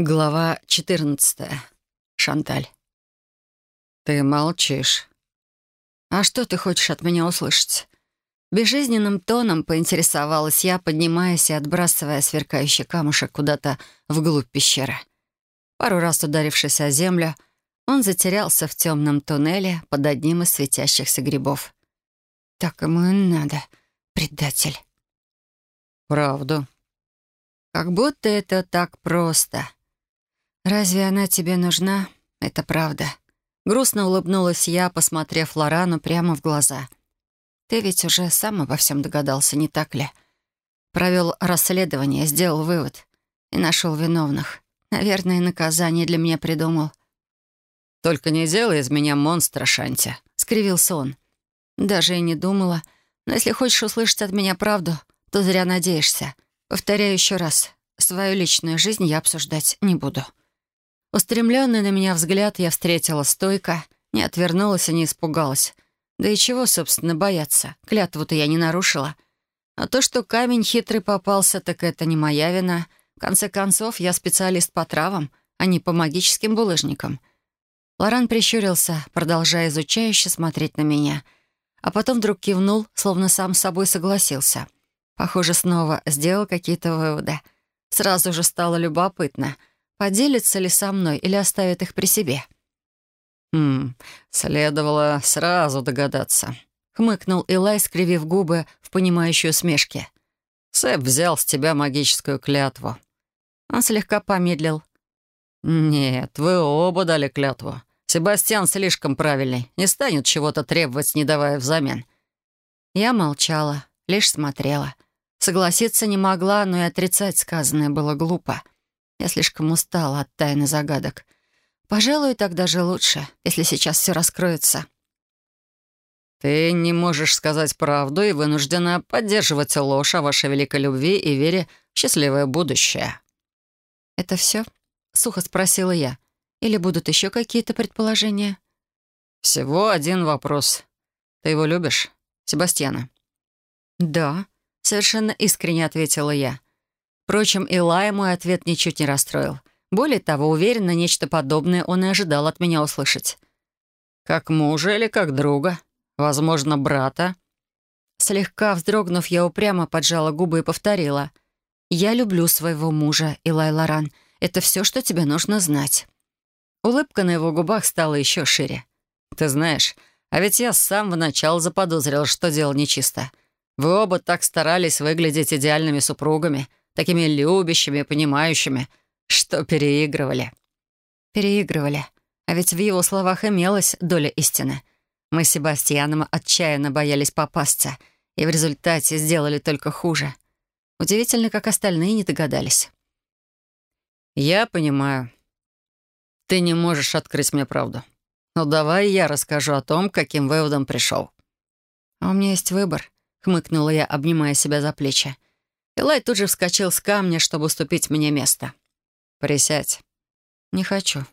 Глава 14. Шанталь. «Ты молчишь. А что ты хочешь от меня услышать?» Безжизненным тоном поинтересовалась я, поднимаясь и отбрасывая сверкающий камушек куда-то вглубь пещеры. Пару раз ударившись о землю, он затерялся в темном туннеле под одним из светящихся грибов. «Так ему и надо, предатель». «Правду». «Как будто это так просто». «Разве она тебе нужна? Это правда». Грустно улыбнулась я, посмотрев Лорану прямо в глаза. «Ты ведь уже сам обо всем догадался, не так ли? Провел расследование, сделал вывод и нашел виновных. Наверное, наказание для меня придумал». «Только не делай из меня монстра, Шанти», — скривился он. «Даже и не думала. Но если хочешь услышать от меня правду, то зря надеешься. Повторяю еще раз, свою личную жизнь я обсуждать не буду». Устремленный на меня взгляд я встретила стойко, не отвернулась и не испугалась. Да и чего, собственно, бояться? Клятву-то я не нарушила. А то, что камень хитрый попался, так это не моя вина. В конце концов, я специалист по травам, а не по магическим булыжникам. Лоран прищурился, продолжая изучающе смотреть на меня. А потом вдруг кивнул, словно сам с собой согласился. Похоже, снова сделал какие-то выводы. Сразу же стало любопытно — Поделится ли со мной или оставит их при себе? «Хм, следовало сразу догадаться», — хмыкнул Илай, скривив губы в понимающей усмешке. «Сэп взял с тебя магическую клятву». Он слегка помедлил. «Нет, вы оба дали клятву. Себастьян слишком правильный, не станет чего-то требовать, не давая взамен». Я молчала, лишь смотрела. Согласиться не могла, но и отрицать сказанное было глупо. Я слишком устала от тайны загадок. Пожалуй, так даже лучше, если сейчас все раскроется. «Ты не можешь сказать правду и вынуждена поддерживать ложь о вашей великой любви и вере в счастливое будущее». «Это все?» — сухо спросила я. «Или будут еще какие-то предположения?» «Всего один вопрос. Ты его любишь, Себастьяна?» «Да», — совершенно искренне ответила я. Впрочем, Илая мой ответ ничуть не расстроил. Более того, уверенно, нечто подобное он и ожидал от меня услышать. «Как мужа или как друга? Возможно, брата?» Слегка вздрогнув, я упрямо поджала губы и повторила. «Я люблю своего мужа, Илай Лоран. Это все, что тебе нужно знать». Улыбка на его губах стала еще шире. «Ты знаешь, а ведь я с самого начала заподозрил, что дело нечисто. Вы оба так старались выглядеть идеальными супругами, такими любящими, понимающими, что переигрывали. Переигрывали. А ведь в его словах имелась доля истины. Мы с Себастьяном отчаянно боялись попасться, и в результате сделали только хуже. Удивительно, как остальные не догадались. «Я понимаю. Ты не можешь открыть мне правду. Но давай я расскажу о том, каким выводом пришел». «А у меня есть выбор», — хмыкнула я, обнимая себя за плечи. Элай тут же вскочил с камня, чтобы уступить мне место. «Присядь». «Не хочу».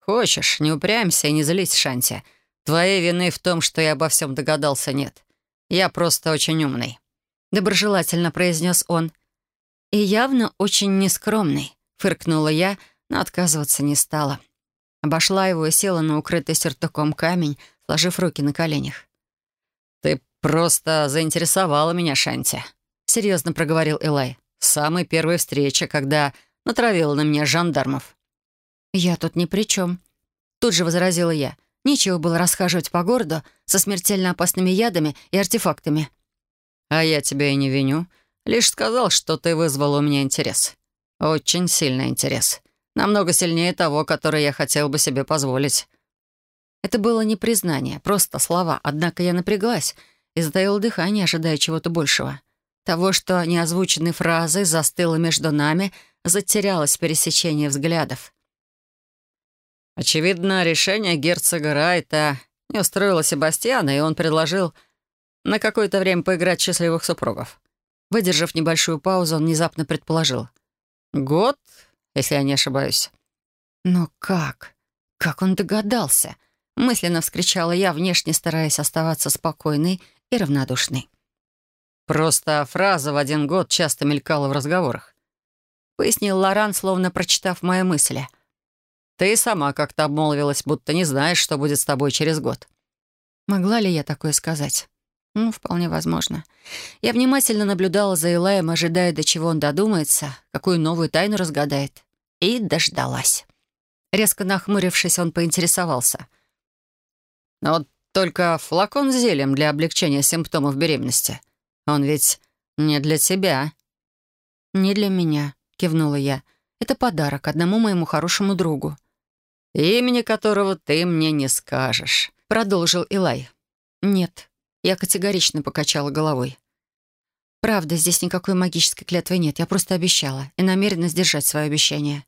«Хочешь, не упрямься и не злись, Шанти. Твоей вины в том, что я обо всем догадался, нет. Я просто очень умный», — доброжелательно произнес он. «И явно очень нескромный», — фыркнула я, но отказываться не стала. Обошла его и села на укрытый сюртуком камень, сложив руки на коленях. «Ты просто заинтересовала меня, Шанти», — серьезно проговорил Элай. «С самой первой встречи, когда натравила на меня жандармов». «Я тут ни при чем», — тут же возразила я. «Нечего было расхаживать по городу со смертельно опасными ядами и артефактами». «А я тебя и не виню. Лишь сказал, что ты вызвал у меня интерес. Очень сильный интерес. Намного сильнее того, который я хотел бы себе позволить». Это было не признание, просто слова, однако я напряглась и затаила дыхание, ожидая чего-то большего. Того, что неозвученной фразой застыло между нами, затерялось в пересечении взглядов. Очевидно, решение герцога Райта не устроило Себастьяна, и он предложил на какое-то время поиграть счастливых супругов. Выдержав небольшую паузу, он внезапно предположил. «Год, если я не ошибаюсь». «Но как? Как он догадался?» Мысленно вскричала я, внешне стараясь оставаться спокойной и равнодушной. Просто фраза в один год часто мелькала в разговорах. — пояснил Лоран, словно прочитав мои мысли. «Ты сама как-то обмолвилась, будто не знаешь, что будет с тобой через год». Могла ли я такое сказать? Ну, вполне возможно. Я внимательно наблюдала за Илаем, ожидая, до чего он додумается, какую новую тайну разгадает. И дождалась. Резко нахмурившись, он поинтересовался. «Но вот только флакон с зельем для облегчения симптомов беременности. Он ведь не для тебя». «Не для меня», — кивнула я. «Это подарок одному моему хорошему другу». «Имени которого ты мне не скажешь», — продолжил Илай. «Нет», я категорично покачала головой. «Правда, здесь никакой магической клятвы нет. Я просто обещала и намерена сдержать свое обещание».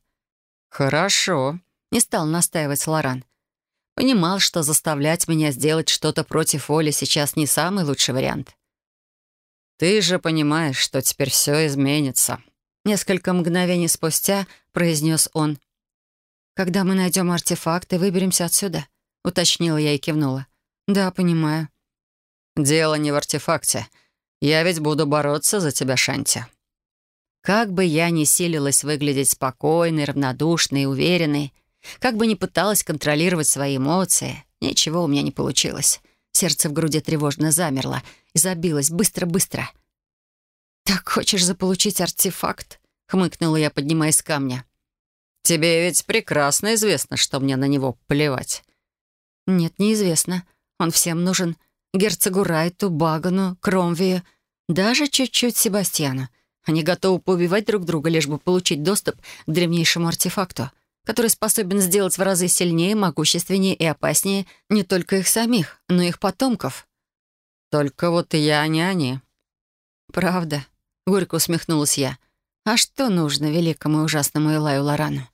«Хорошо», — не стал настаивать Лоран. Понимал, что заставлять меня сделать что-то против воли сейчас не самый лучший вариант. «Ты же понимаешь, что теперь все изменится», — несколько мгновений спустя произнес он. «Когда мы найдем артефакт и выберемся отсюда», — уточнила я и кивнула. «Да, понимаю». «Дело не в артефакте. Я ведь буду бороться за тебя, Шанти». Как бы я ни силилась выглядеть спокойной, равнодушной и уверенной, как бы ни пыталась контролировать свои эмоции, ничего у меня не получилось. Сердце в груди тревожно замерло и забилось быстро-быстро. «Так хочешь заполучить артефакт?» — хмыкнула я, поднимаясь с камня. «Тебе ведь прекрасно известно, что мне на него плевать». «Нет, неизвестно. Он всем нужен герцогу Райту, Багану, Кромвию, даже чуть-чуть Себастьяну. Они готовы поубивать друг друга, лишь бы получить доступ к древнейшему артефакту, который способен сделать в разы сильнее, могущественнее и опаснее не только их самих, но и их потомков. «Только вот я не они». «Правда», — горько усмехнулась я. «А что нужно великому и ужасному Илаю Лорану?»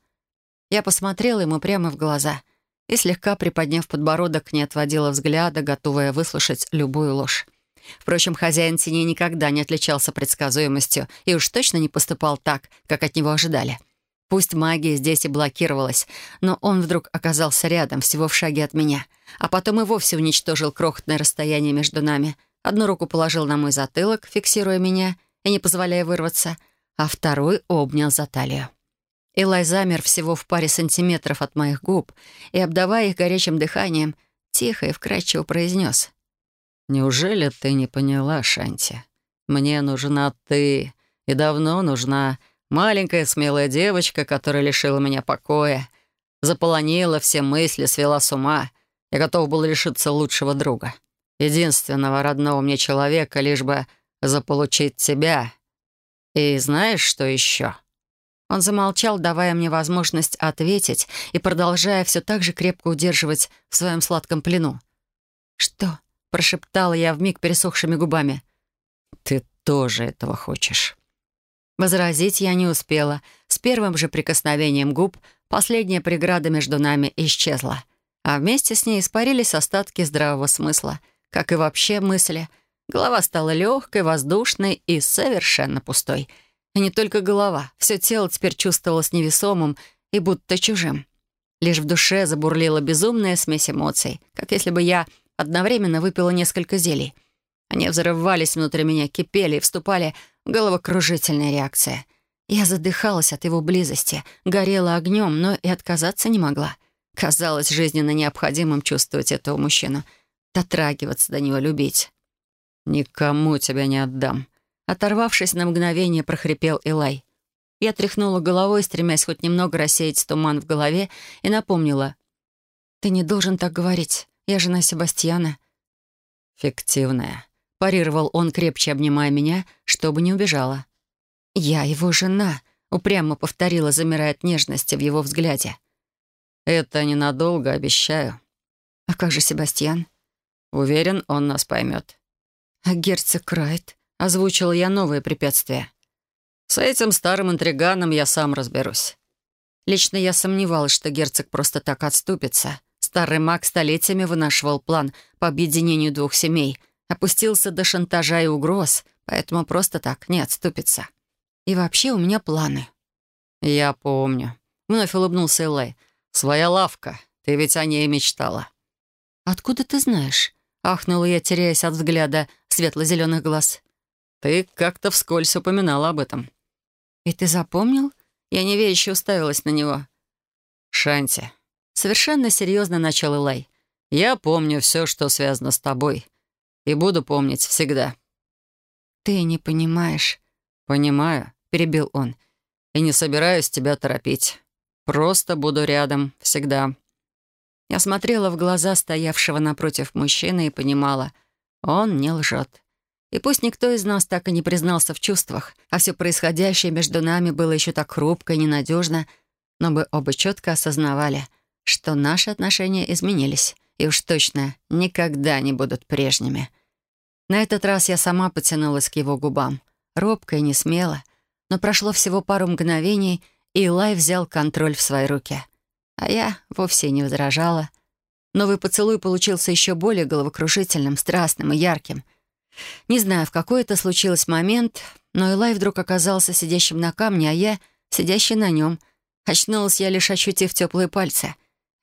Я посмотрела ему прямо в глаза — и, слегка приподняв подбородок, не отводила взгляда, готовая выслушать любую ложь. Впрочем, хозяин теней никогда не отличался предсказуемостью и уж точно не поступал так, как от него ожидали. Пусть магия здесь и блокировалась, но он вдруг оказался рядом, всего в шаге от меня, а потом и вовсе уничтожил крохотное расстояние между нами. Одну руку положил на мой затылок, фиксируя меня и не позволяя вырваться, а второй обнял за талию. Илай замер всего в паре сантиметров от моих губ и, обдавая их горячим дыханием, тихо и вкрадчиво произнес. «Неужели ты не поняла, Шанти? Мне нужна ты, и давно нужна маленькая смелая девочка, которая лишила меня покоя, заполонила все мысли, свела с ума. Я готов был лишиться лучшего друга, единственного родного мне человека, лишь бы заполучить тебя. И знаешь, что еще?» Он замолчал, давая мне возможность ответить и продолжая все так же крепко удерживать в своем сладком плену. «Что?» — прошептала я вмиг пересохшими губами. «Ты тоже этого хочешь». Возразить я не успела. С первым же прикосновением губ последняя преграда между нами исчезла, а вместе с ней испарились остатки здравого смысла, как и вообще мысли. Голова стала легкой, воздушной и совершенно пустой — и не только голова, все тело теперь чувствовалось невесомым и будто чужим. Лишь в душе забурлила безумная смесь эмоций, как если бы я одновременно выпила несколько зелий. Они взрывались внутри меня, кипели и вступали головокружительная реакция. Я задыхалась от его близости, горела огнем, но и отказаться не могла. Казалось жизненно необходимым чувствовать этого мужчину, дотрагиваться до него, любить. «Никому тебя не отдам», Оторвавшись на мгновение, прохрипел Элай. Я тряхнула головой, стремясь хоть немного рассеять туман в голове, и напомнила. «Ты не должен так говорить. Я жена Себастьяна». «Фиктивная», — парировал он, крепче обнимая меня, чтобы не убежала. «Я его жена», — упрямо повторила, замирая от нежности в его взгляде. «Это ненадолго, обещаю». «А как же Себастьян?» «Уверен, он нас поймет». «А герцог Райт?» Озвучила я новые препятствия. «С этим старым интриганом я сам разберусь». Лично я сомневалась, что герцог просто так отступится. Старый маг столетиями вынашивал план по объединению двух семей, опустился до шантажа и угроз, поэтому просто так не отступится. И вообще у меня планы. «Я помню», — вновь улыбнулся Элай. «Своя лавка. Ты ведь о ней мечтала». «Откуда ты знаешь?» — ахнула я, теряясь от взгляда светло-зеленых глаз. Ты как-то вскользь упоминала об этом». «И ты запомнил?» Я неверяще уставилась на него. «Шанти», — совершенно серьезно начал Илай. «Я помню все, что связано с тобой. И буду помнить всегда». «Ты не понимаешь». «Понимаю», — перебил он. «И не собираюсь тебя торопить. Просто буду рядом всегда». Я смотрела в глаза стоявшего напротив мужчины и понимала, он не лжет. И пусть никто из нас так и не признался в чувствах, а все происходящее между нами было еще так хрупко и ненадежно, но мы оба четко осознавали, что наши отношения изменились и уж точно никогда не будут прежними. На этот раз я сама потянулась к его губам, робко и не смело, но прошло всего пару мгновений, и Илай взял контроль в свои руки. А я вовсе не возражала. Новый поцелуй получился еще более головокружительным, страстным и ярким — не знаю, в какой это случилось момент, но Элай вдруг оказался сидящим на камне, а я — сидящей на нем. Очнулась я, лишь ощутив теплые пальцы.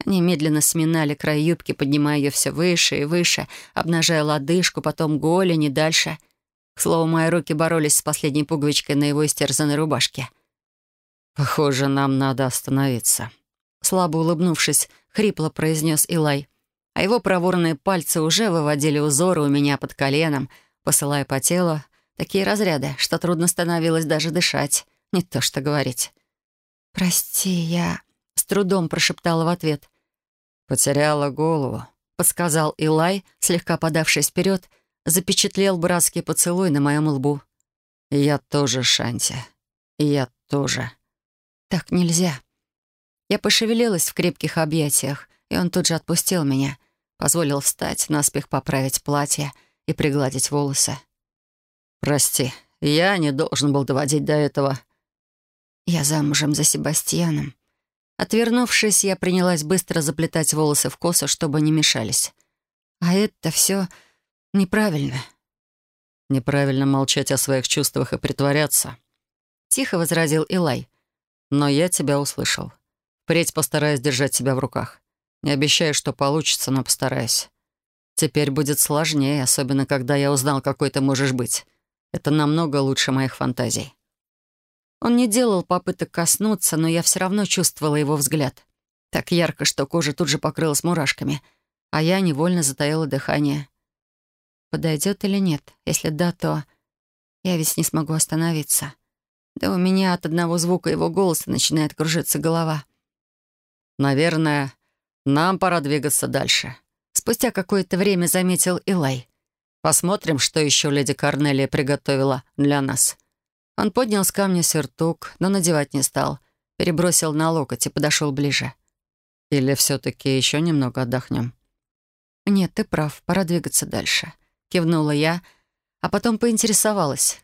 Они медленно сминали край юбки, поднимая ее все выше и выше, обнажая лодыжку, потом голень и дальше. К слову, мои руки боролись с последней пуговичкой на его истерзанной рубашке. «Похоже, нам надо остановиться», — слабо улыбнувшись, хрипло произнес Илай а его проворные пальцы уже выводили узоры у меня под коленом, посылая по телу такие разряды, что трудно становилось даже дышать, не то что говорить. «Прости, я...» — с трудом прошептала в ответ. «Потеряла голову», — подсказал Илай, слегка подавшись вперед, запечатлел братский поцелуй на моем лбу. «Я тоже, Шанти. Я тоже». «Так нельзя». Я пошевелилась в крепких объятиях, и он тут же отпустил меня, позволил встать, наспех поправить платье и пригладить волосы. «Прости, я не должен был доводить до этого». «Я замужем за Себастьяном». Отвернувшись, я принялась быстро заплетать волосы в косу, чтобы не мешались. А это все неправильно. Неправильно молчать о своих чувствах и притворяться. Тихо возразил Илай. Но я тебя услышал. Впредь постараюсь держать себя в руках. Не обещаю, что получится, но постараюсь. Теперь будет сложнее, особенно когда я узнал, какой ты можешь быть. Это намного лучше моих фантазий». Он не делал попыток коснуться, но я все равно чувствовала его взгляд. Так ярко, что кожа тут же покрылась мурашками, а я невольно затаила дыхание. Подойдет или нет? Если да, то я ведь не смогу остановиться. Да у меня от одного звука его голоса начинает кружиться голова. «Наверное, нам пора двигаться дальше. Спустя какое-то время заметил Илай. Посмотрим, что еще леди Корнелия приготовила для нас. Он поднял с камня сюртук, но надевать не стал. Перебросил на локоть и подошел ближе. Или все-таки еще немного отдохнем? Нет, ты прав, пора двигаться дальше. Кивнула я, а потом поинтересовалась.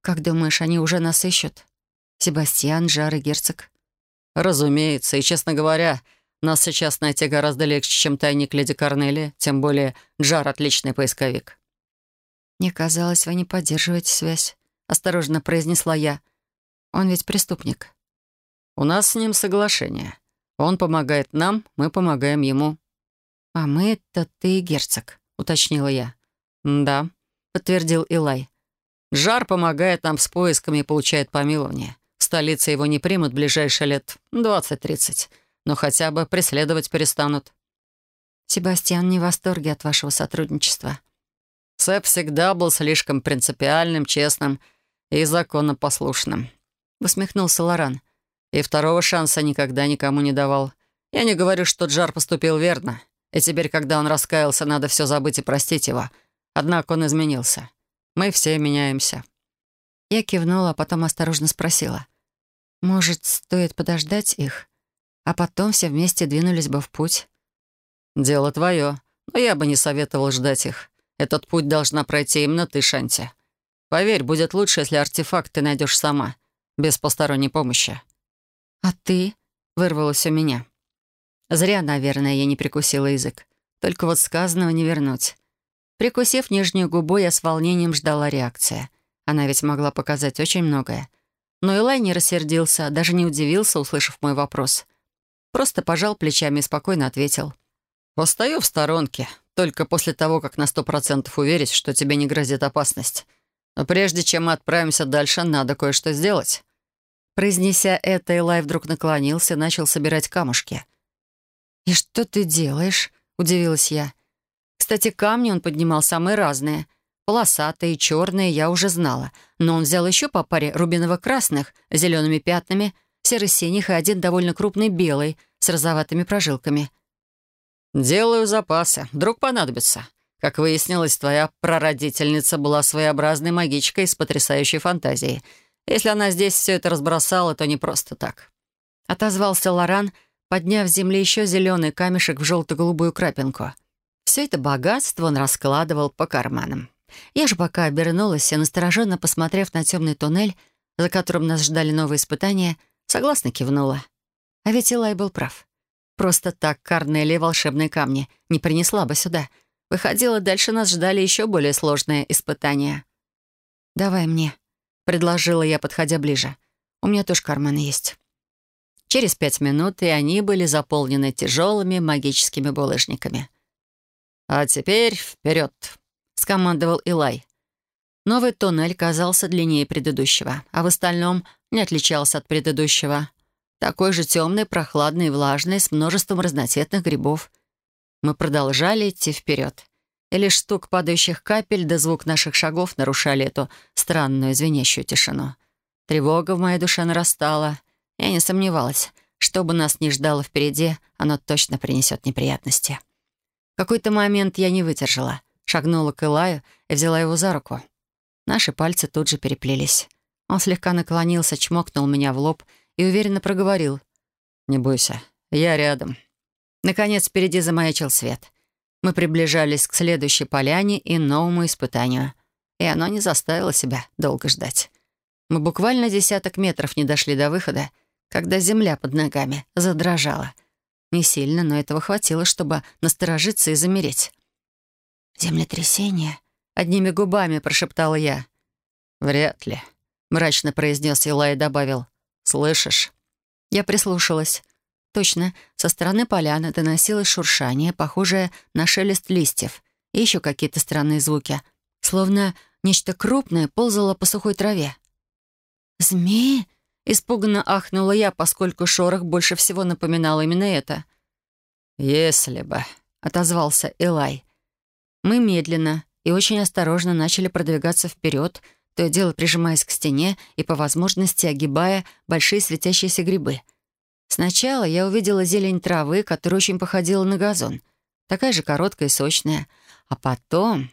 Как думаешь, они уже нас ищут? Себастьян, Жар и Герцог? Разумеется, и, честно говоря, нас сейчас найти гораздо легче, чем тайник леди Корнели, тем более Джар — отличный поисковик». «Мне казалось, вы не поддерживаете связь», — осторожно произнесла я. «Он ведь преступник». «У нас с ним соглашение. Он помогает нам, мы помогаем ему». «А мы — это ты и герцог», — уточнила я. «Да», — подтвердил Илай. «Жар помогает нам с поисками и получает помилование. В столице его не примут в ближайшие лет двадцать-тридцать но хотя бы преследовать перестанут. Себастьян не в восторге от вашего сотрудничества. Сэп всегда был слишком принципиальным, честным и законопослушным. Усмехнулся Лоран. И второго шанса никогда никому не давал. Я не говорю, что Джар поступил верно. И теперь, когда он раскаялся, надо все забыть и простить его. Однако он изменился. Мы все меняемся. Я кивнула, а потом осторожно спросила. «Может, стоит подождать их? а потом все вместе двинулись бы в путь. «Дело твое, но я бы не советовал ждать их. Этот путь должна пройти именно ты, Шанти. Поверь, будет лучше, если артефакт ты найдешь сама, без посторонней помощи». «А ты?» — вырвалось у меня. Зря, наверное, я не прикусила язык. Только вот сказанного не вернуть. Прикусив нижнюю губу, я с волнением ждала реакции. Она ведь могла показать очень многое. Но Элай не рассердился, даже не удивился, услышав мой вопрос. Просто пожал плечами и спокойно ответил. «Постою в сторонке, только после того, как на сто процентов уверюсь, что тебе не грозит опасность. Но прежде чем мы отправимся дальше, надо кое-что сделать». Произнеся это, Элай вдруг наклонился и начал собирать камушки. «И что ты делаешь?» — удивилась я. Кстати, камни он поднимал самые разные. Полосатые, черные, я уже знала. Но он взял еще по паре рубиново-красных, зелеными пятнами, серо-синих и один довольно крупный белый, с розоватыми прожилками. «Делаю запасы. Вдруг понадобится. Как выяснилось, твоя прародительница была своеобразной магичкой с потрясающей фантазией. Если она здесь все это разбросала, то не просто так». Отозвался Лоран, подняв с земли еще зеленый камешек в желто-голубую крапинку. Все это богатство он раскладывал по карманам. Я же пока обернулась и, настороженно посмотрев на темный туннель, за которым нас ждали новые испытания, согласно кивнула. А ведь Илай был прав. Просто так Карнелия волшебные камни не принесла бы сюда. Выходило, дальше нас ждали еще более сложные испытания. «Давай мне», — предложила я, подходя ближе. «У меня тоже карманы есть». Через пять минут и они были заполнены тяжелыми магическими булыжниками. «А теперь вперед!» — скомандовал Илай. Новый туннель казался длиннее предыдущего, а в остальном не отличался от предыдущего. Такой же темный, прохладный и влажный, с множеством разноцветных грибов. Мы продолжали идти вперед. И лишь стук падающих капель да звук наших шагов нарушали эту странную звенящую тишину. Тревога в моей душе нарастала. Я не сомневалась, что бы нас ни ждало впереди, оно точно принесет неприятности. В какой-то момент я не выдержала, шагнула к Илаю и взяла его за руку. Наши пальцы тут же переплелись. Он слегка наклонился, чмокнул меня в лоб и уверенно проговорил. «Не бойся, я рядом». Наконец, впереди замаячил свет. Мы приближались к следующей поляне и новому испытанию. И оно не заставило себя долго ждать. Мы буквально десяток метров не дошли до выхода, когда земля под ногами задрожала. Не сильно, но этого хватило, чтобы насторожиться и замереть. «Землетрясение?» — одними губами прошептала я. «Вряд ли», — мрачно произнес Илай и добавил. «Слышишь?» Я прислушалась. Точно, со стороны поляны доносилось шуршание, похожее на шелест листьев, и еще какие-то странные звуки, словно нечто крупное ползало по сухой траве. «Змеи?» — испуганно ахнула я, поскольку шорох больше всего напоминал именно это. «Если бы», — отозвался Элай. Мы медленно и очень осторожно начали продвигаться вперед, то и дело прижимаясь к стене и, по возможности, огибая большие светящиеся грибы. Сначала я увидела зелень травы, которая очень походила на газон. Такая же короткая и сочная. А потом...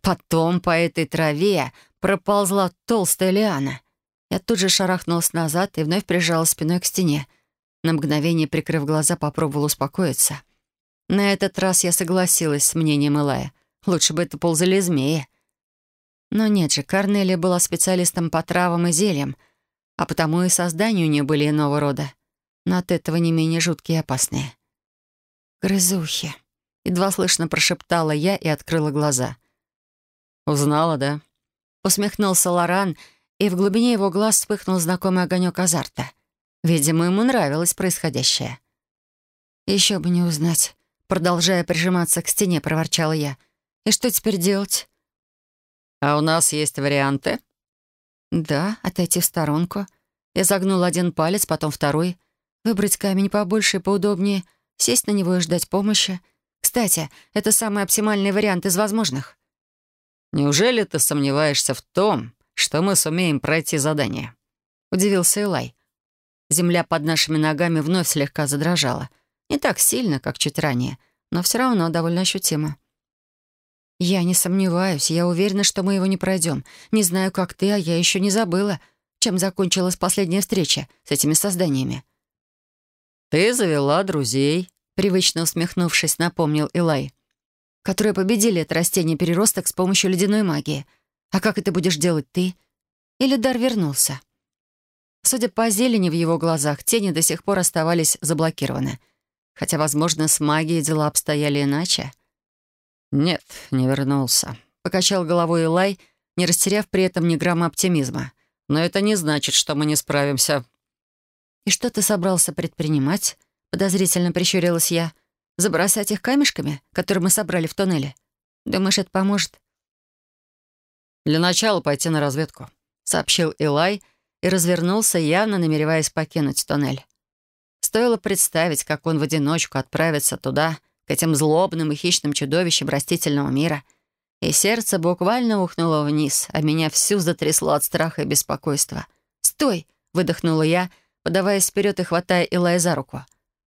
Потом по этой траве проползла толстая лиана. Я тут же шарахнулась назад и вновь прижала спиной к стене. На мгновение, прикрыв глаза, попробовала успокоиться. На этот раз я согласилась с мнением Илая. Лучше бы это ползали змеи. Но нет же, Корнелия была специалистом по травам и зельям, а потому и создания у нее были иного рода, но от этого не менее жуткие и опасные. «Грызухи», — едва слышно прошептала я и открыла глаза. «Узнала, да?» Усмехнулся Лоран, и в глубине его глаз вспыхнул знакомый огонек азарта. Видимо, ему нравилось происходящее. «Еще бы не узнать», — продолжая прижиматься к стене, проворчала я. «И что теперь делать?» «А у нас есть варианты?» «Да, отойти в сторонку. Я загнул один палец, потом второй. Выбрать камень побольше и поудобнее, сесть на него и ждать помощи. Кстати, это самый оптимальный вариант из возможных». «Неужели ты сомневаешься в том, что мы сумеем пройти задание?» — удивился Элай. Земля под нашими ногами вновь слегка задрожала. Не так сильно, как чуть ранее, но все равно довольно ощутимо. «Я не сомневаюсь. Я уверена, что мы его не пройдем. Не знаю, как ты, а я еще не забыла, чем закончилась последняя встреча с этими созданиями». «Ты завела друзей», — привычно усмехнувшись, напомнил Илай. «Которые победили это растение-переросток с помощью ледяной магии. А как это будешь делать ты?» Или дар вернулся? Судя по зелени в его глазах, тени до сих пор оставались заблокированы. Хотя, возможно, с магией дела обстояли иначе. «Нет, не вернулся», — покачал головой Илай, не растеряв при этом ни грамма оптимизма. «Но это не значит, что мы не справимся». «И что ты собрался предпринимать?» — подозрительно прищурилась я. «Забросать их камешками, которые мы собрали в туннеле? Думаешь, это поможет?» «Для начала пойти на разведку», — сообщил Илай и развернулся, явно намереваясь покинуть тоннель. Стоило представить, как он в одиночку отправится туда, к этим злобным и хищным чудовищам растительного мира, и сердце буквально ухнуло вниз, а меня всю затрясло от страха и беспокойства. «Стой!» — выдохнула я, подаваясь вперед и хватая Илая за руку.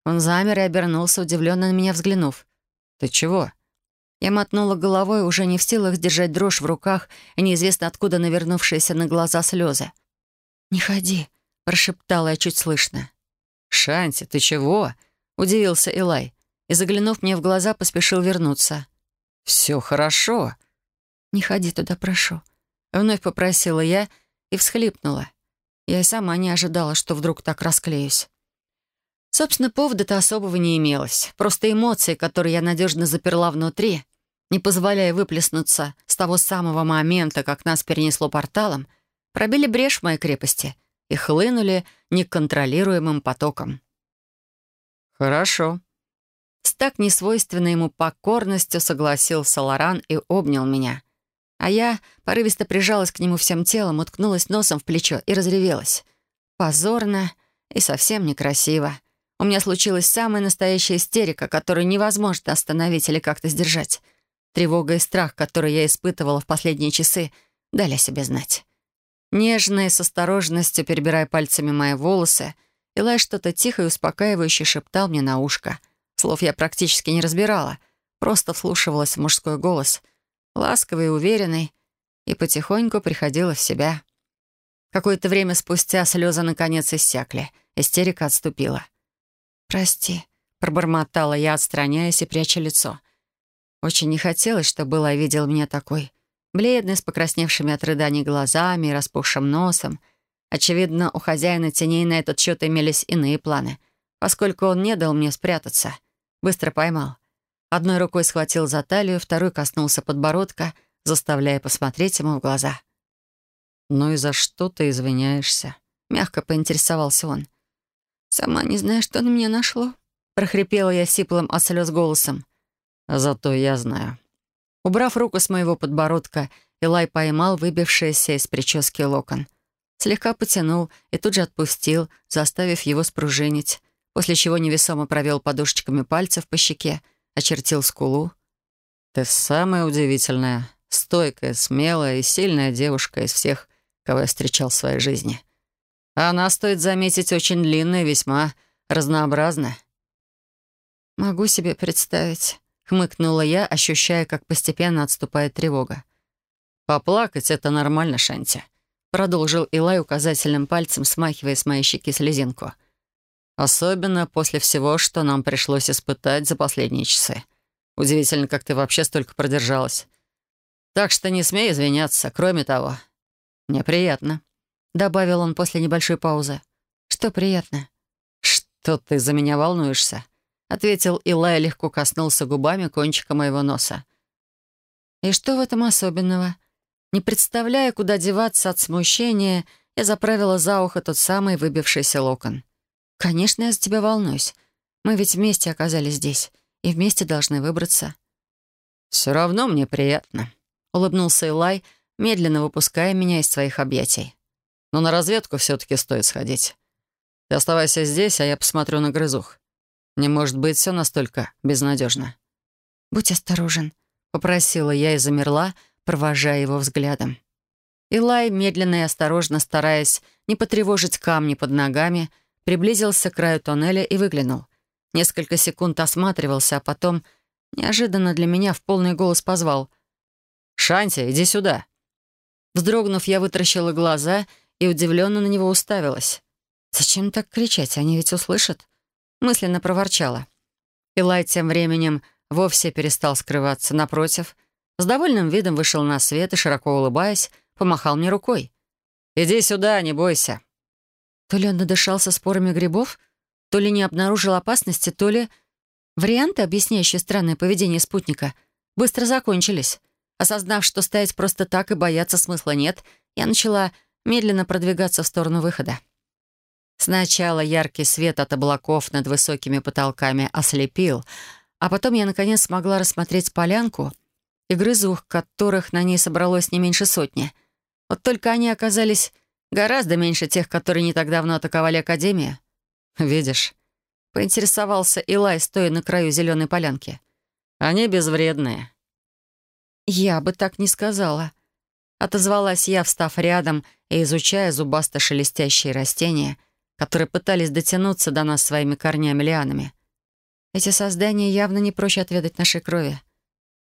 Он замер и обернулся, удивленно на меня взглянув. «Ты чего?» Я мотнула головой, уже не в силах сдержать дрожь в руках и неизвестно откуда навернувшиеся на глаза слезы. «Не ходи», — прошептала я чуть слышно. «Шанти, ты чего?» — удивился Илай и, заглянув мне в глаза, поспешил вернуться. «Все хорошо». «Не ходи туда, прошу», — вновь попросила я и всхлипнула. Я и сама не ожидала, что вдруг так расклеюсь. Собственно, повода-то особого не имелось. Просто эмоции, которые я надежно заперла внутри, не позволяя выплеснуться с того самого момента, как нас перенесло порталом, пробили брешь в моей крепости и хлынули неконтролируемым потоком. «Хорошо». С так несвойственной ему покорностью согласился Лоран и обнял меня. А я порывисто прижалась к нему всем телом, уткнулась носом в плечо и разревелась. Позорно и совсем некрасиво. У меня случилась самая настоящая истерика, которую невозможно остановить или как-то сдержать. Тревога и страх, которые я испытывала в последние часы, дали о себе знать. Нежно и с осторожностью, перебирая пальцами мои волосы, Илай что-то тихо и успокаивающе шептал мне на ушко. Слов я практически не разбирала, просто вслушивалась в мужской голос, ласковый и уверенный, и потихоньку приходила в себя. Какое-то время спустя слезы наконец иссякли, истерика отступила. «Прости», — пробормотала я, отстраняясь и пряча лицо. Очень не хотелось, чтобы Была видел меня такой. Бледный, с покрасневшими от рыданий глазами и распухшим носом. Очевидно, у хозяина теней на этот счет имелись иные планы, поскольку он не дал мне спрятаться. Быстро поймал. Одной рукой схватил за талию, второй коснулся подбородка, заставляя посмотреть ему в глаза. «Ну и за что ты извиняешься?» — мягко поинтересовался он. «Сама не знаю, что на меня нашло», — прохрипела я сиплым от слез голосом. «Зато я знаю». Убрав руку с моего подбородка, Элай поймал выбившийся из прически локон. Слегка потянул и тут же отпустил, заставив его спружинить, после чего невесомо провел подушечками пальцев по щеке, очертил скулу. «Ты самая удивительная, стойкая, смелая и сильная девушка из всех, кого я встречал в своей жизни. Она, стоит заметить, очень длинная, весьма разнообразная». «Могу себе представить», — хмыкнула я, ощущая, как постепенно отступает тревога. «Поплакать — это нормально, Шанти», — продолжил Илай указательным пальцем, смахивая с моей щеки слезинку. «Особенно после всего, что нам пришлось испытать за последние часы. Удивительно, как ты вообще столько продержалась. Так что не смей извиняться. Кроме того, мне приятно». — добавил он после небольшой паузы. «Что приятно?» «Что ты за меня волнуешься?» — ответил Илай, легко коснулся губами кончика моего носа. «И что в этом особенного?» Не представляя, куда деваться от смущения, я заправила за ухо тот самый выбившийся локон. «Конечно, я за тебя волнуюсь. Мы ведь вместе оказались здесь и вместе должны выбраться». «Все равно мне приятно», — улыбнулся Илай, медленно выпуская меня из своих объятий. Но на разведку все-таки стоит сходить. Ты оставайся здесь, а я посмотрю на грызух. Не может быть все настолько безнадежно. «Будь осторожен», — попросила я и замерла, провожая его взглядом. Илай, медленно и осторожно, стараясь не потревожить камни под ногами, приблизился к краю тоннеля и выглянул. Несколько секунд осматривался, а потом, неожиданно для меня, в полный голос позвал. «Шанти, иди сюда!» Вздрогнув, я вытаращила глаза и удивленно на него уставилась. «Зачем так кричать? Они ведь услышат?» Мысленно проворчала. Илай тем временем вовсе перестал скрываться. Напротив, с довольным видом вышел на свет и, широко улыбаясь, помахал мне рукой. «Иди сюда, не бойся». То ли он надышался спорами грибов, то ли не обнаружил опасности, то ли... Варианты, объясняющие странное поведение спутника, быстро закончились. Осознав, что стоять просто так и бояться смысла нет, я начала медленно продвигаться в сторону выхода. Сначала яркий свет от облаков над высокими потолками ослепил, а потом я, наконец, смогла рассмотреть полянку и грызух, которых на ней собралось не меньше сотни. Вот только они оказались Гораздо меньше тех, которые не так давно атаковали Академию. Видишь, поинтересовался Илай, стоя на краю зеленой полянки. Они безвредные. Я бы так не сказала. Отозвалась я, встав рядом и изучая зубасто-шелестящие растения, которые пытались дотянуться до нас своими корнями-лианами. Эти создания явно не проще отведать нашей крови.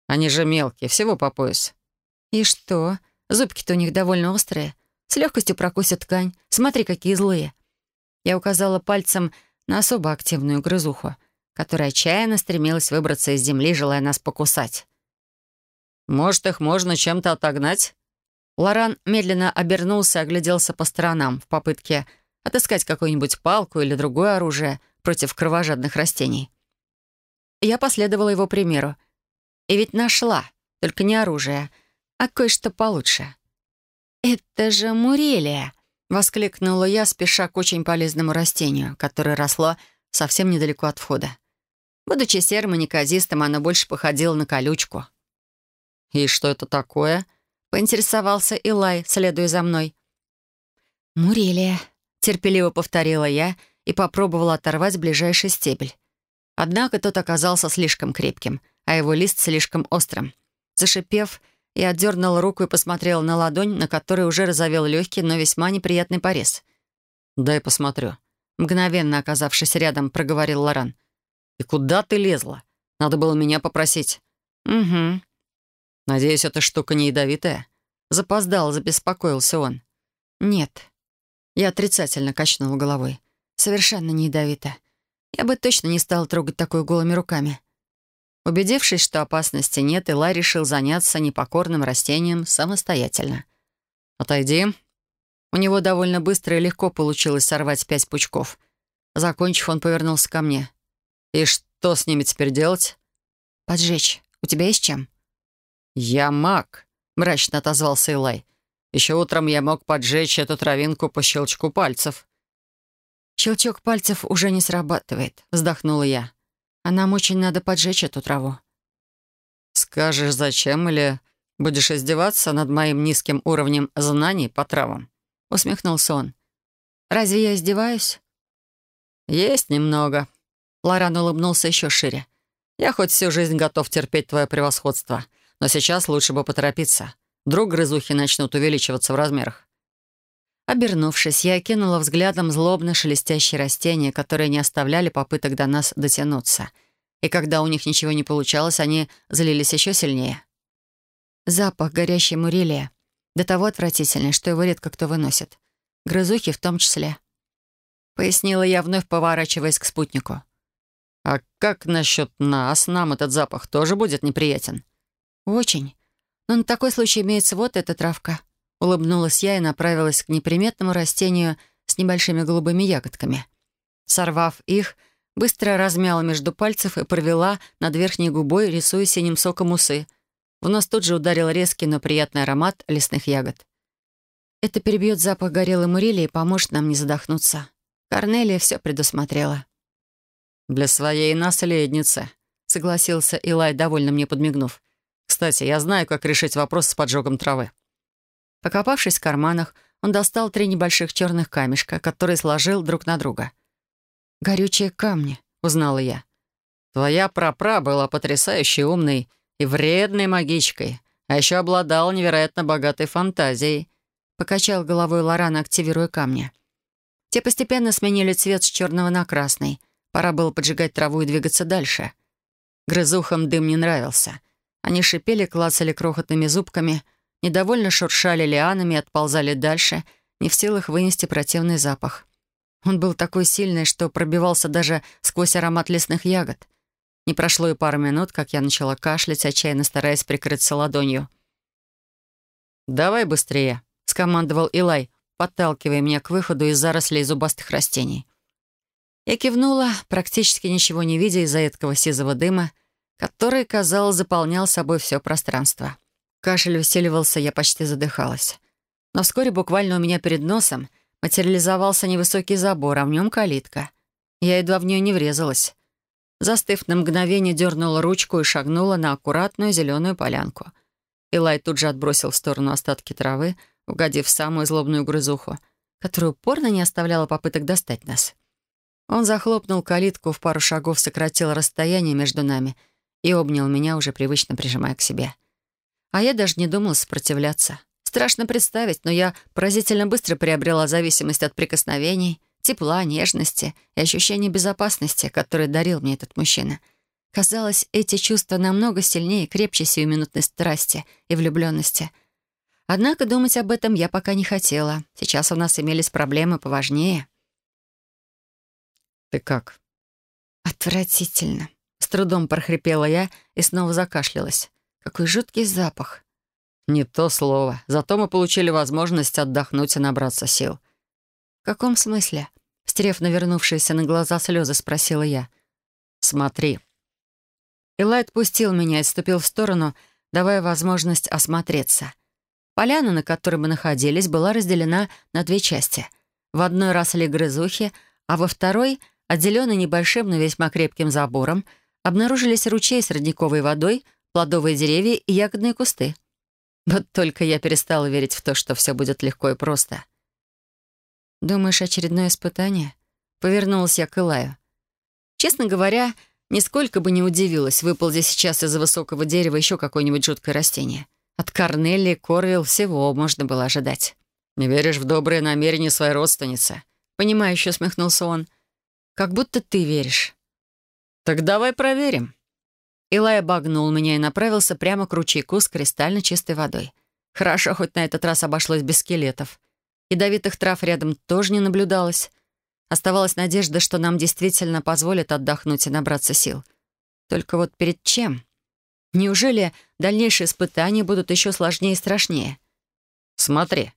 Они же мелкие, всего по пояс. И что? Зубки-то у них довольно острые. С легкостью прокусят ткань. Смотри, какие злые. Я указала пальцем на особо активную грызуху, которая отчаянно стремилась выбраться из земли, желая нас покусать. «Может, их можно чем-то отогнать?» Лоран медленно обернулся и огляделся по сторонам в попытке отыскать какую-нибудь палку или другое оружие против кровожадных растений. Я последовала его примеру. И ведь нашла, только не оружие, а кое-что получше. «Это же мурелия!» — воскликнула я, спеша к очень полезному растению, которое росло совсем недалеко от входа. Будучи серым и неказистым, оно больше походило на колючку. «И что это такое?» — поинтересовался Илай, следуя за мной. «Мурелия», — терпеливо повторила я и попробовала оторвать ближайший стебель. Однако тот оказался слишком крепким, а его лист слишком острым. Зашипев, я отдернула руку и посмотрела на ладонь, на которой уже разовел легкий, но весьма неприятный порез. «Дай посмотрю», — мгновенно оказавшись рядом, проговорил Лоран. «И куда ты лезла? Надо было меня попросить». «Угу». «Надеюсь, эта штука не ядовитая?» Запоздал, забеспокоился он. «Нет». Я отрицательно качнула головой. «Совершенно не ядовито. Я бы точно не стала трогать такое голыми руками». Убедившись, что опасности нет, Илай решил заняться непокорным растением самостоятельно. «Отойди». У него довольно быстро и легко получилось сорвать пять пучков. Закончив, он повернулся ко мне. «И что с ними теперь делать?» «Поджечь. У тебя есть чем?» «Я маг», — мрачно отозвался Илай. «Еще утром я мог поджечь эту травинку по щелчку пальцев». «Щелчок пальцев уже не срабатывает», — вздохнула я. А нам очень надо поджечь эту траву». «Скажешь, зачем, или будешь издеваться над моим низким уровнем знаний по травам?» — усмехнулся он. «Разве я издеваюсь?» «Есть немного». Лоран улыбнулся еще шире. «Я хоть всю жизнь готов терпеть твое превосходство, но сейчас лучше бы поторопиться. Вдруг грызухи начнут увеличиваться в размерах». Обернувшись, я окинула взглядом злобно шелестящие растения, которые не оставляли попыток до нас дотянуться. И когда у них ничего не получалось, они злились еще сильнее. Запах горящей мурилия. До того отвратительный, что его редко кто выносит. Грызухи в том числе. Пояснила я, вновь поворачиваясь к спутнику. «А как насчет нас? Нам этот запах тоже будет неприятен?» «Очень. Но на такой случай имеется вот эта травка», Улыбнулась я и направилась к неприметному растению с небольшими голубыми ягодками. Сорвав их, быстро размяла между пальцев и провела над верхней губой, рисуя синим соком усы. В нос тут же ударил резкий, но приятный аромат лесных ягод. Это перебьет запах горелой мурили и поможет нам не задохнуться. Корнелия все предусмотрела. «Для своей наследницы», — согласился Илай, довольно мне подмигнув. «Кстати, я знаю, как решить вопрос с поджогом травы». Покопавшись в карманах, он достал три небольших черных камешка, которые сложил друг на друга. «Горючие камни», — узнала я. «Твоя прапра была потрясающе умной и вредной магичкой, а еще обладала невероятно богатой фантазией», — покачал головой Лоран, активируя камни. Те постепенно сменили цвет с черного на красный. Пора было поджигать траву и двигаться дальше. Грызухам дым не нравился. Они шипели, клацали крохотными зубками — недовольно шуршали лианами и отползали дальше, не в силах вынести противный запах. Он был такой сильный, что пробивался даже сквозь аромат лесных ягод. Не прошло и пару минут, как я начала кашлять, отчаянно стараясь прикрыться ладонью. «Давай быстрее», — скомандовал Илай, подталкивая меня к выходу из зарослей зубастых растений. Я кивнула, практически ничего не видя из-за едкого сизого дыма, который, казалось, заполнял собой все пространство. Кашель усиливался, я почти задыхалась. Но вскоре буквально у меня перед носом материализовался невысокий забор, а в нем калитка. Я едва в нее не врезалась. Застыв на мгновение, дернула ручку и шагнула на аккуратную зеленую полянку. Илай тут же отбросил в сторону остатки травы, угодив в самую злобную грызуху, которая упорно не оставляла попыток достать нас. Он захлопнул калитку, в пару шагов сократил расстояние между нами и обнял меня, уже привычно прижимая к себе. А я даже не думала сопротивляться. Страшно представить, но я поразительно быстро приобрела зависимость от прикосновений, тепла, нежности и ощущения безопасности, которые дарил мне этот мужчина. Казалось, эти чувства намного сильнее и крепче сиюминутной страсти и влюбленности. Однако думать об этом я пока не хотела. Сейчас у нас имелись проблемы поважнее. «Ты как?» «Отвратительно», — с трудом прохрипела я и снова закашлялась. «Какой жуткий запах». «Не то слово. Зато мы получили возможность отдохнуть и набраться сил». «В каком смысле?» Стерев навернувшиеся на глаза слезы, спросила я. «Смотри». Илай отпустил меня и ступил в сторону, давая возможность осмотреться. Поляна, на которой мы находились, была разделена на две части. В одной росли грызухи, а во второй — Отделенный небольшим, но весьма крепким забором, обнаружились ручей с родниковой водой, плодовые деревья и ягодные кусты. Вот только я перестала верить в то, что все будет легко и просто. «Думаешь, очередное испытание?» Повернулась я к Илаю. Честно говоря, нисколько бы не удивилась, выползи сейчас из-за высокого дерева еще какое-нибудь жуткое растение. От Корнелли, Корвилл всего можно было ожидать. «Не веришь в добрые намерения своей родственницы?» Понимающе усмехнулся он. Как будто ты веришь». «Так давай проверим». Илай обогнул меня и направился прямо к ручейку с кристально чистой водой. Хорошо, хоть на этот раз обошлось без скелетов. Ядовитых трав рядом тоже не наблюдалось. Оставалась надежда, что нам действительно позволят отдохнуть и набраться сил. Только вот перед чем? Неужели дальнейшие испытания будут еще сложнее и страшнее? «Смотри,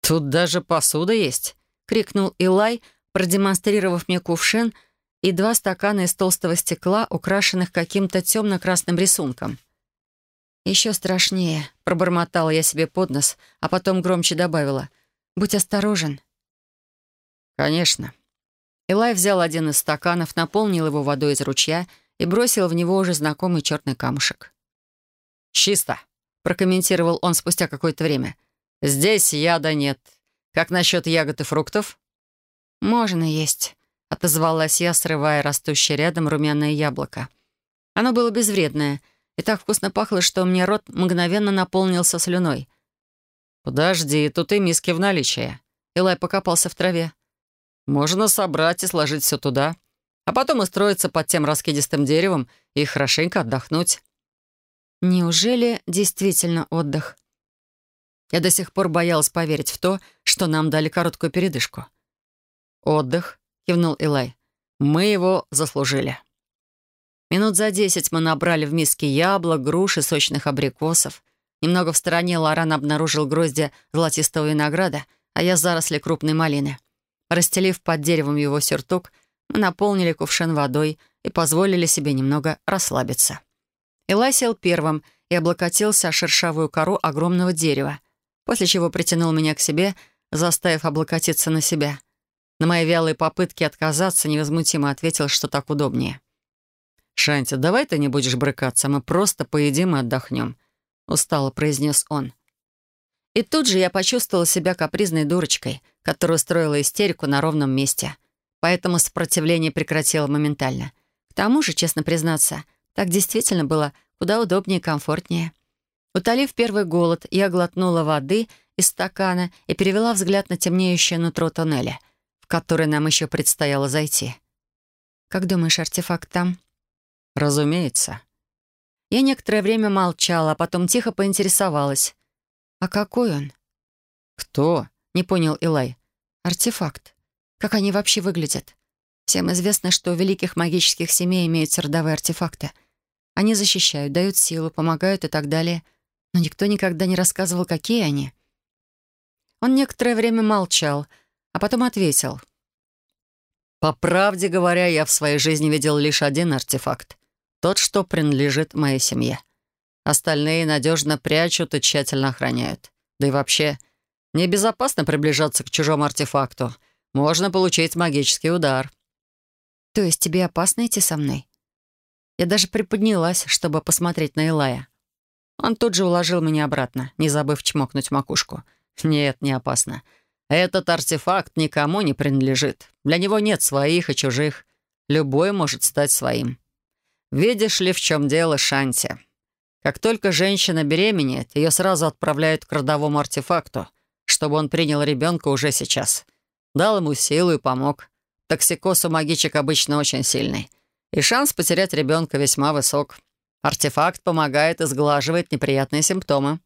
тут даже посуда есть», — крикнул Илай, продемонстрировав мне кувшин и два стакана из толстого стекла, украшенных каким-то темно-красным рисунком. «Еще страшнее», — пробормотала я себе под нос, а потом громче добавила. «Будь осторожен». «Конечно». Элай взял один из стаканов, наполнил его водой из ручья и бросил в него уже знакомый черный камушек. «Чисто», — прокомментировал он спустя какое-то время. «Здесь яда нет. Как насчет ягод и фруктов?» «Можно есть», — отозвалась я, срывая растущее рядом румяное яблоко. Оно было безвредное и так вкусно пахло, что мне рот мгновенно наполнился слюной. «Подожди, тут и миски в наличии». Илай покопался в траве. «Можно собрать и сложить все туда, а потом устроиться под тем раскидистым деревом и хорошенько отдохнуть». Неужели действительно отдых? Я до сих пор боялась поверить в то, что нам дали короткую передышку. «Отдых», — кивнул Илай. «Мы его заслужили». Минут за десять мы набрали в миске яблок, груш и сочных абрикосов. Немного в стороне Лоран обнаружил гроздья золотистого винограда, а я заросли крупной малины. Расстелив под деревом его сюртук, мы наполнили кувшин водой и позволили себе немного расслабиться. Илай сел первым и облокотился о шершавую кору огромного дерева, после чего притянул меня к себе, заставив облокотиться на себя — на мои вялые попытки отказаться невозмутимо ответил, что так удобнее. «Шанти, давай ты не будешь брыкаться, мы просто поедим и отдохнем», — устало произнес он. И тут же я почувствовала себя капризной дурочкой, которая устроила истерику на ровном месте. Поэтому сопротивление прекратило моментально. К тому же, честно признаться, так действительно было куда удобнее и комфортнее. Утолив первый голод, я глотнула воды из стакана и перевела взгляд на темнеющее нутро тоннеля — который нам еще предстояло зайти. «Как думаешь, артефакт там?» «Разумеется». Я некоторое время молчала, а потом тихо поинтересовалась. «А какой он?» «Кто?» — не понял Илай. «Артефакт. Как они вообще выглядят? Всем известно, что у великих магических семей имеются родовые артефакты. Они защищают, дают силу, помогают и так далее. Но никто никогда не рассказывал, какие они». Он некоторое время молчал — а потом ответил. «По правде говоря, я в своей жизни видел лишь один артефакт. Тот, что принадлежит моей семье. Остальные надежно прячут и тщательно охраняют. Да и вообще, небезопасно приближаться к чужому артефакту. Можно получить магический удар». «То есть тебе опасно идти со мной?» Я даже приподнялась, чтобы посмотреть на Илая. Он тут же уложил меня обратно, не забыв чмокнуть макушку — Нет, не опасно. Этот артефакт никому не принадлежит. Для него нет своих и чужих. Любой может стать своим. Видишь ли, в чем дело, Шанти? Как только женщина беременеет, ее сразу отправляют к родовому артефакту, чтобы он принял ребенка уже сейчас. Дал ему силу и помог. Токсикоз у магичек обычно очень сильный. И шанс потерять ребенка весьма высок. Артефакт помогает и сглаживает неприятные симптомы.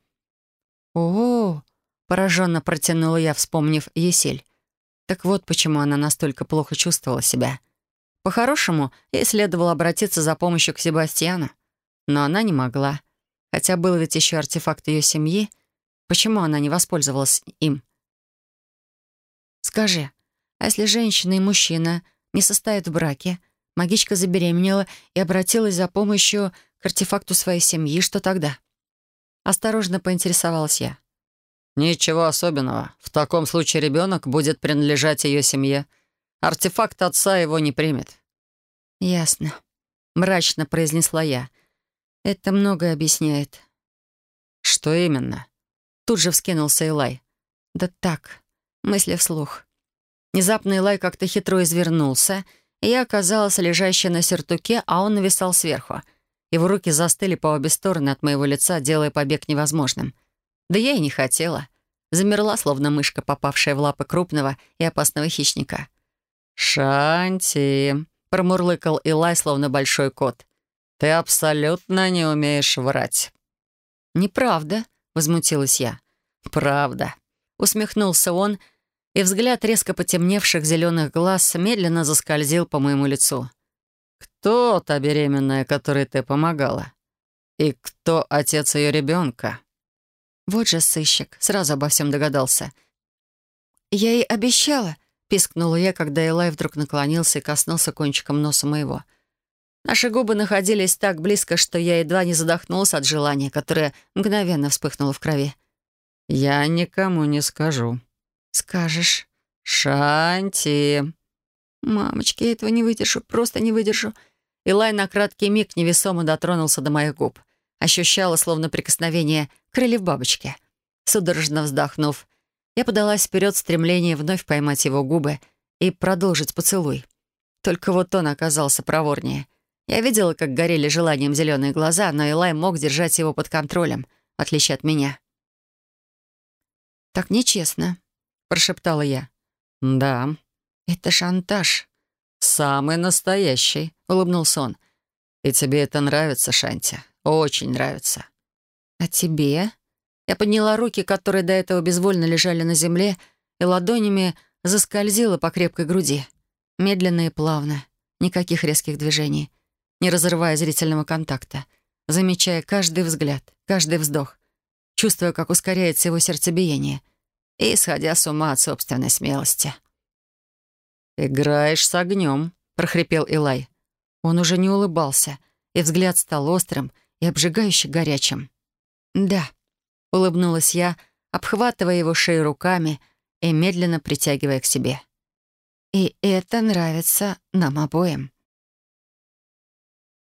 «О-о-о!» — пораженно протянула я, вспомнив Есель. Так вот почему она настолько плохо чувствовала себя. По-хорошему, ей следовало обратиться за помощью к Себастьяну. Но она не могла. Хотя был ведь еще артефакт ее семьи. Почему она не воспользовалась им? «Скажи, а если женщина и мужчина не состоят в браке, магичка забеременела и обратилась за помощью к артефакту своей семьи, что тогда?» Осторожно поинтересовалась я. «Ничего особенного. В таком случае ребенок будет принадлежать ее семье. Артефакт отца его не примет». «Ясно», — мрачно произнесла я. «Это многое объясняет». «Что именно?» Тут же вскинулся Илай. «Да так, мысли вслух». Внезапно Илай как-то хитро извернулся, и я оказалась лежащая на сертуке, а он нависал сверху. Его руки застыли по обе стороны от моего лица, делая побег невозможным. Да я и не хотела. Замерла, словно мышка, попавшая в лапы крупного и опасного хищника. «Шанти», — промурлыкал Илай, словно большой кот. «Ты абсолютно не умеешь врать». «Неправда», — возмутилась я. «Правда», — усмехнулся он, и взгляд резко потемневших зеленых глаз медленно заскользил по моему лицу. «Кто та беременная, которой ты помогала? И кто отец ее ребенка?» Вот же сыщик, сразу обо всем догадался. «Я ей обещала», — пискнула я, когда Элай вдруг наклонился и коснулся кончиком носа моего. Наши губы находились так близко, что я едва не задохнулась от желания, которое мгновенно вспыхнуло в крови. «Я никому не скажу». «Скажешь». «Шанти». «Мамочки, я этого не выдержу, просто не выдержу». Илай на краткий миг невесомо дотронулся до моих губ. Ощущала, словно прикосновение крыльев бабочки. Судорожно вздохнув, я подалась вперед в вновь поймать его губы и продолжить поцелуй. Только вот он оказался проворнее. Я видела, как горели желанием зеленые глаза, но Илай мог держать его под контролем, в отличие от меня. «Так нечестно», — прошептала я. «Да». «Это шантаж». «Самый настоящий», — улыбнулся он. «И тебе это нравится, Шанти? Очень нравится». «А тебе?» Я подняла руки, которые до этого безвольно лежали на земле, и ладонями заскользила по крепкой груди. Медленно и плавно. Никаких резких движений. Не разрывая зрительного контакта. Замечая каждый взгляд, каждый вздох. Чувствуя, как ускоряется его сердцебиение. И сходя с ума от собственной смелости. «Играешь с огнем», — прохрипел Илай. Он уже не улыбался, и взгляд стал острым и обжигающе горячим. «Да», — улыбнулась я, обхватывая его шею руками и медленно притягивая к себе. «И это нравится нам обоим».